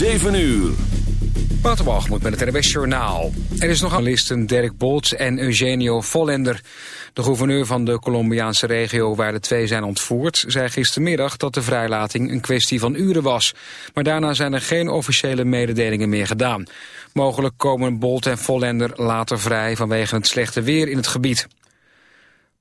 7 uur. moet met het NWS Journaal. Er is nog analisten Dirk Bolt en Eugenio Vollender. De gouverneur van de Colombiaanse regio waar de twee zijn ontvoerd... zei gistermiddag dat de vrijlating een kwestie van uren was. Maar daarna zijn er geen officiële mededelingen meer gedaan. Mogelijk komen Bolt en Vollender later vrij vanwege het slechte weer in het gebied.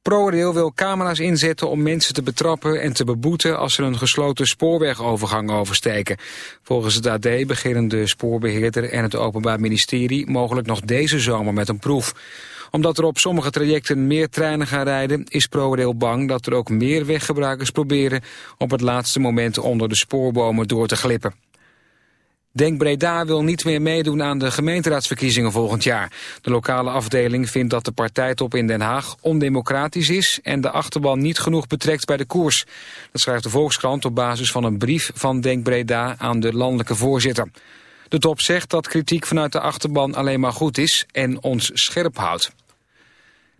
ProRail wil camera's inzetten om mensen te betrappen en te beboeten als ze een gesloten spoorwegovergang oversteken. Volgens het AD beginnen de spoorbeheerder en het Openbaar Ministerie mogelijk nog deze zomer met een proef. Omdat er op sommige trajecten meer treinen gaan rijden, is ProRail bang dat er ook meer weggebruikers proberen op het laatste moment onder de spoorbomen door te glippen. Denk Breda wil niet meer meedoen aan de gemeenteraadsverkiezingen volgend jaar. De lokale afdeling vindt dat de partijtop in Den Haag ondemocratisch is... en de achterban niet genoeg betrekt bij de koers. Dat schrijft de Volkskrant op basis van een brief van Denk Breda aan de landelijke voorzitter. De top zegt dat kritiek vanuit de achterban alleen maar goed is en ons scherp houdt.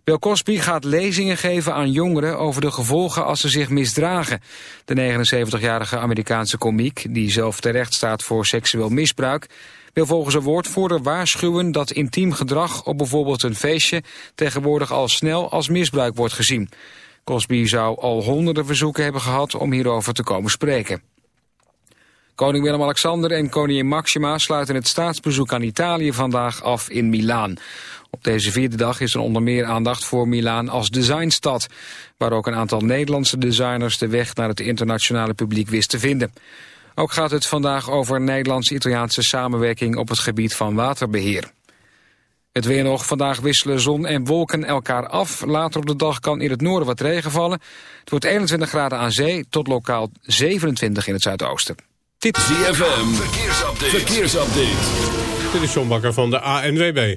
Bill Cosby gaat lezingen geven aan jongeren over de gevolgen als ze zich misdragen. De 79-jarige Amerikaanse komiek, die zelf terecht staat voor seksueel misbruik... wil volgens een woordvoerder waarschuwen dat intiem gedrag op bijvoorbeeld een feestje... tegenwoordig al snel als misbruik wordt gezien. Cosby zou al honderden verzoeken hebben gehad om hierover te komen spreken. Koning Willem-Alexander en koningin Maxima sluiten het staatsbezoek aan Italië vandaag af in Milaan. Op deze vierde dag is er onder meer aandacht voor Milaan als designstad, waar ook een aantal Nederlandse designers de weg naar het internationale publiek wist te vinden. Ook gaat het vandaag over Nederlands-Italiaanse samenwerking op het gebied van waterbeheer. Het weer nog. Vandaag wisselen zon en wolken elkaar af. Later op de dag kan in het noorden wat regen vallen. Het wordt 21 graden aan zee tot lokaal 27 in het zuidoosten. Dit ZFM. Verkeersupdate. Verkeersupdate. Dit is John Bakker van de ANWB.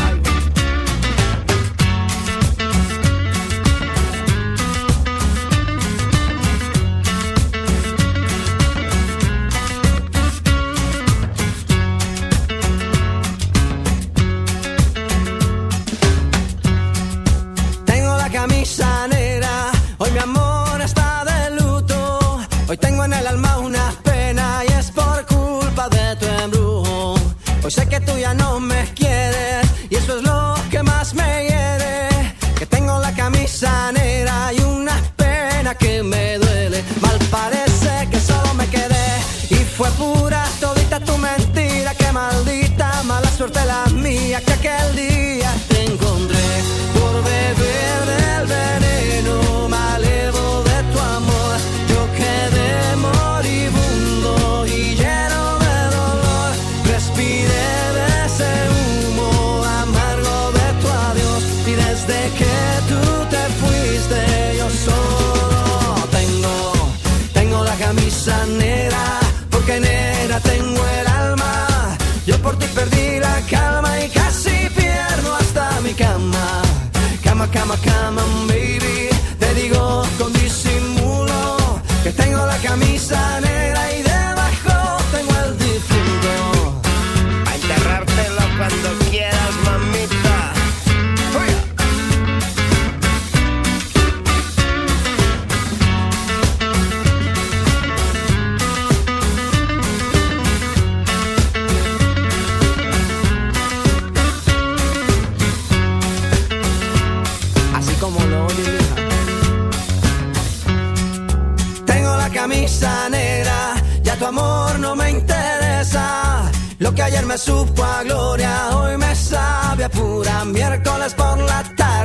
Cama, cama, baby. Te digo con disimulo que tengo la camisa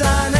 sana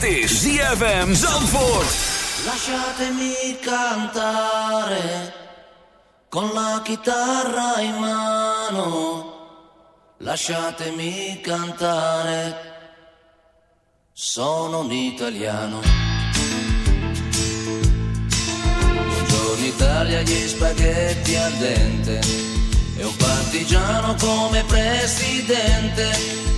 Dit is ZFM Zandvoort. Lasciatemi cantare con la chitarra in mano. Lasciatemi cantare. Sono un italiano. Buongiorno Italia, gli spaghetti al dente. E un partigiano come presidente.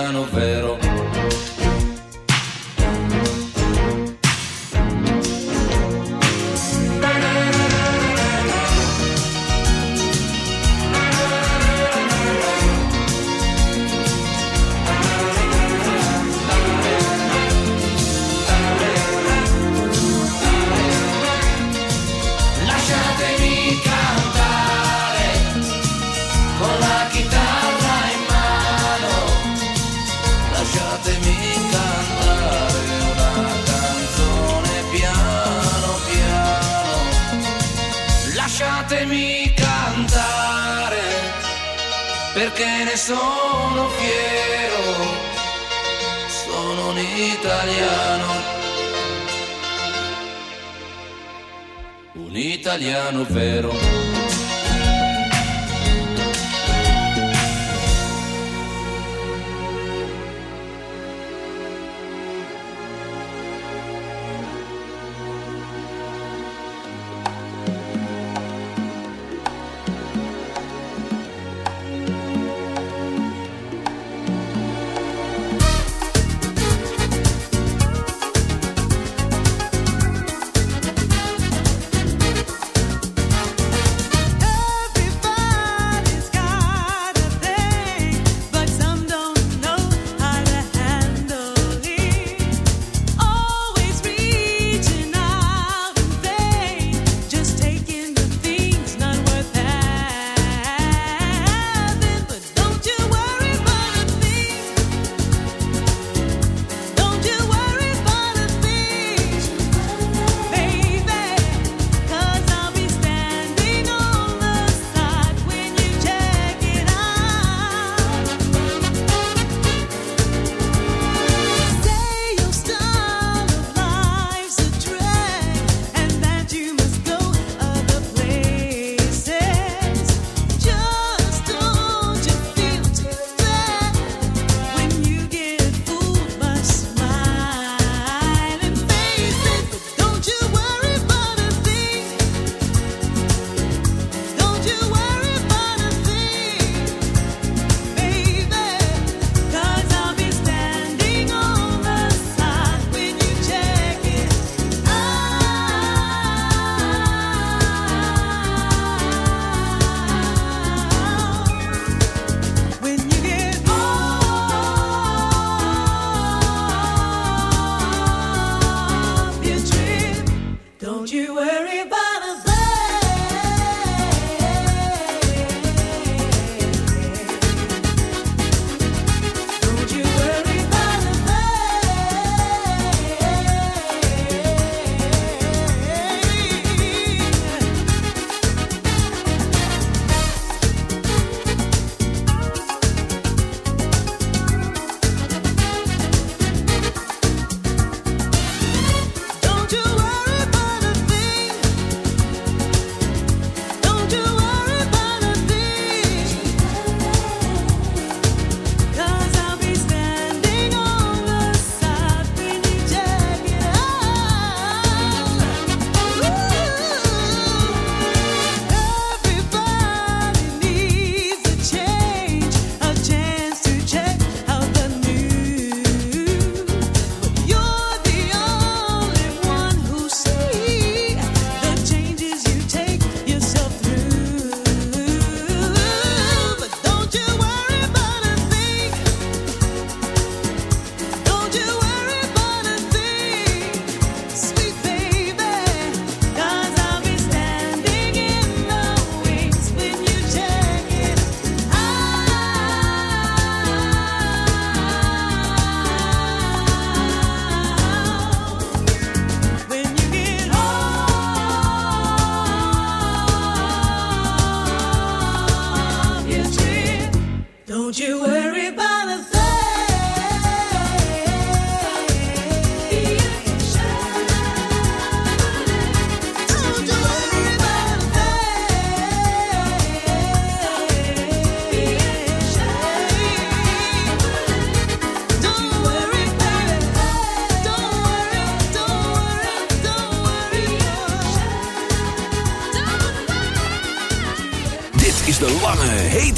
italiano vero. Italiano vero.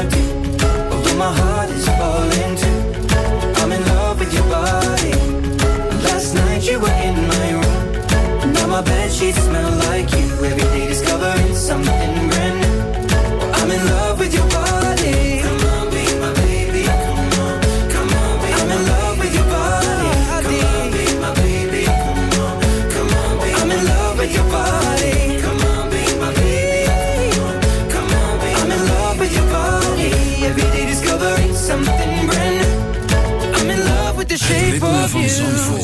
empty, although my heart is falling too. I'm in love with your body. Last night you were in my room, now my bed sheets smell. Like Zandvoort.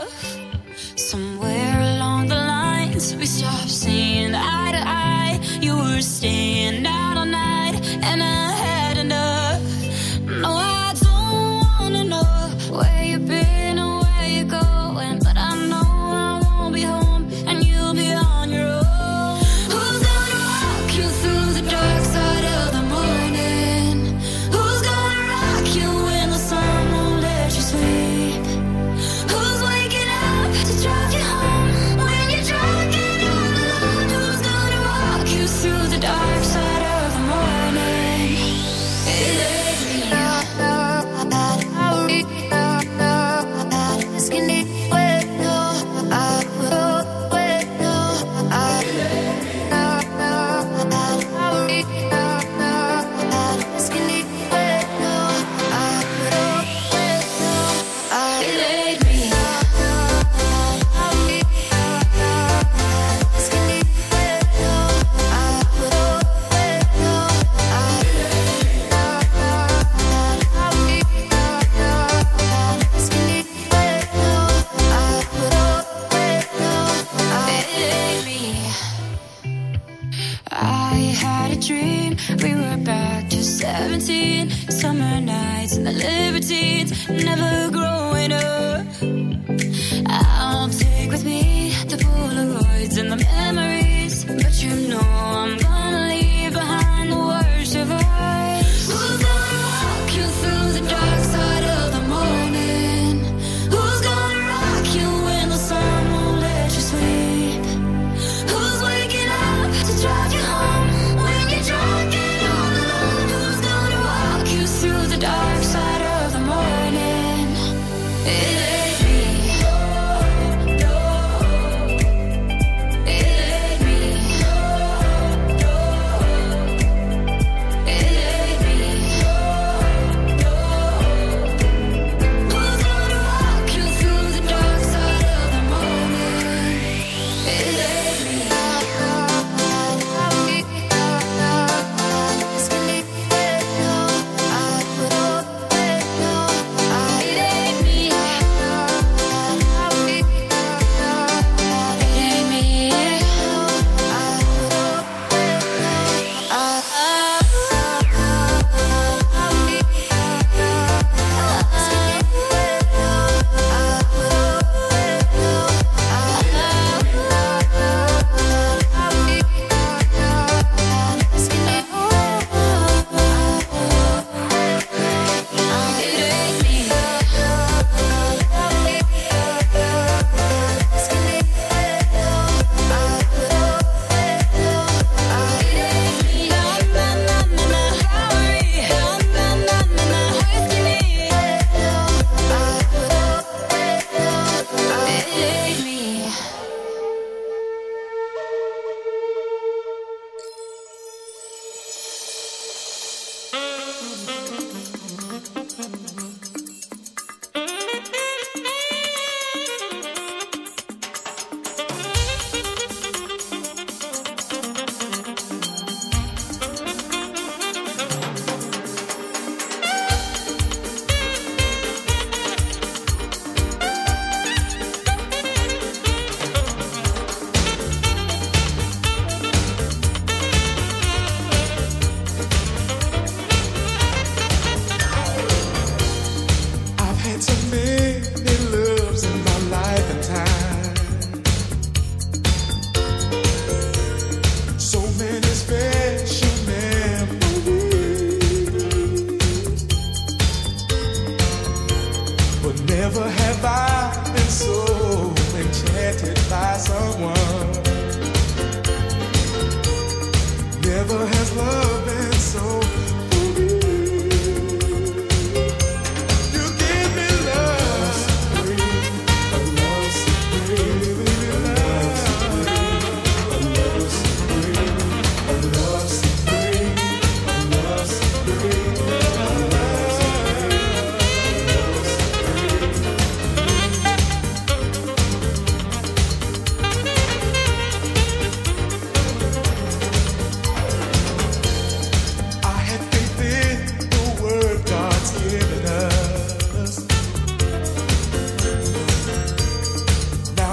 the libertines never grow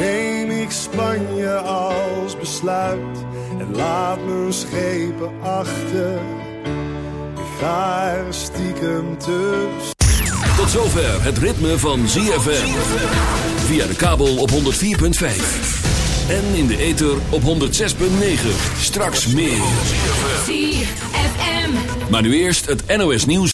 neem ik Spanje als besluit en laat mijn schepen achter. Ik ga er stiekem tussen. Tot zover het ritme van ZFM. Via de kabel op 104.5. En in de ether op 106.9. Straks meer. ZFM. Maar nu eerst het NOS nieuws.